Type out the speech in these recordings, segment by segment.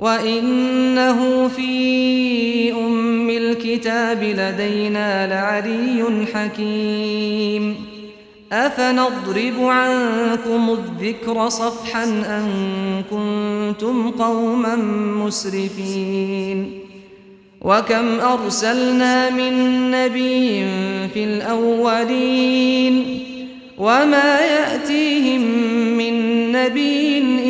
وَإِنَّهُ فِي أُمِّ الْكِتَابِ لَدَيْنَا لَعَلِيٌّ حَكِيمٌ أَفَنَضْرِبُ عَنكُمُ الذِّكْرَ صَفْحًا أَن كُنتُمْ قَوْمًا مُسْرِفِينَ وَكَمْ أَرْسَلْنَا مِن نَّبِيٍّ فِي الْأَوَّلِينَ وَمَا يَأْتِيهِم مِّن نَّبِيٍّ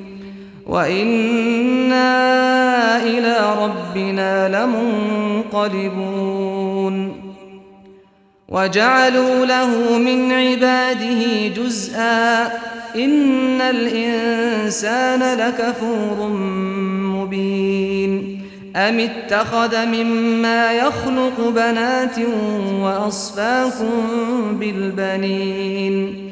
وَإِنَّا إِلَى رَبِّنَا لَمُنْقَلِبُونَ وَجَعَلُوا لَهُ مِنْ عِبَادِهِ جُزْءًا إِنَّ الْإِنْسَانَ لَكَفُورٌ مُبِينٌ أَمِ اتَّخَذَ مِمَّا يَخْلُقُ بَنَاتٍ وَأَصْفَاكُمْ بِالْبَنِينَ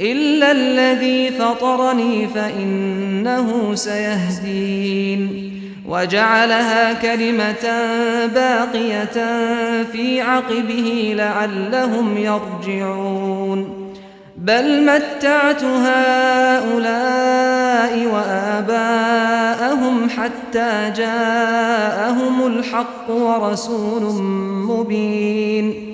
إلا الذي فطرني فإنه سيهدين وجعلها كلمة باقية في عقبه لعلهم يرجعون بل متعت هؤلاء وآباءهم حتى جاءهم الحق ورسول مبين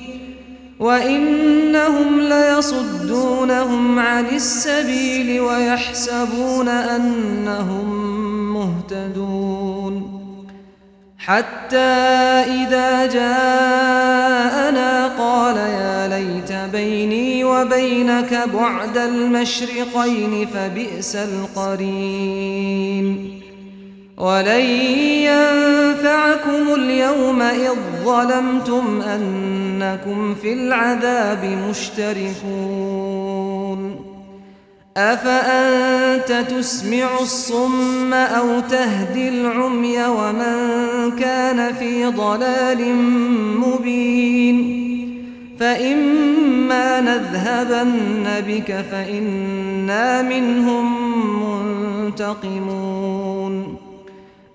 وَإِنَّهُمْ لَيَصُدُّونَهُمْ عَنِ السَّبِيلِ وَيَحْسَبُونَ أَنَّهُمْ مُهْتَدُونَ حَتَّى إِذَا جَاءَنَا قَالَ يَا لَيْتَ بَيْنِي وَبَيْنَكَ بُعْدَ الْمَشْرِقَيْنِ فَبِئْسَ الْقَرِينُ وَلَن يَنفَعَكُمُ الْيَوْمَ إِذ ظَلَمْتُمْ أَنَّ انكم في العذاب مشتركون افانت تسمع الصم أو تهدي العمي ومن كان في ضلال مبين فإما نذهبن بك فإنا منهم منتقمون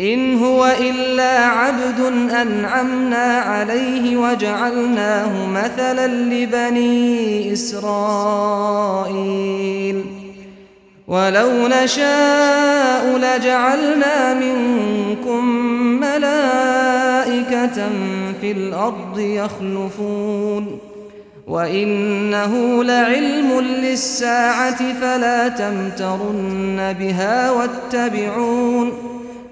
إن هو إلا عبد أنعمنا عليه وجعلناه مثلا لبني إسرائيل. ولو نشاء لجعلنا منكم ملائكة في الأرض يخلفون. وإنه لعلم للساعة فلا تمترن بها واتبعون.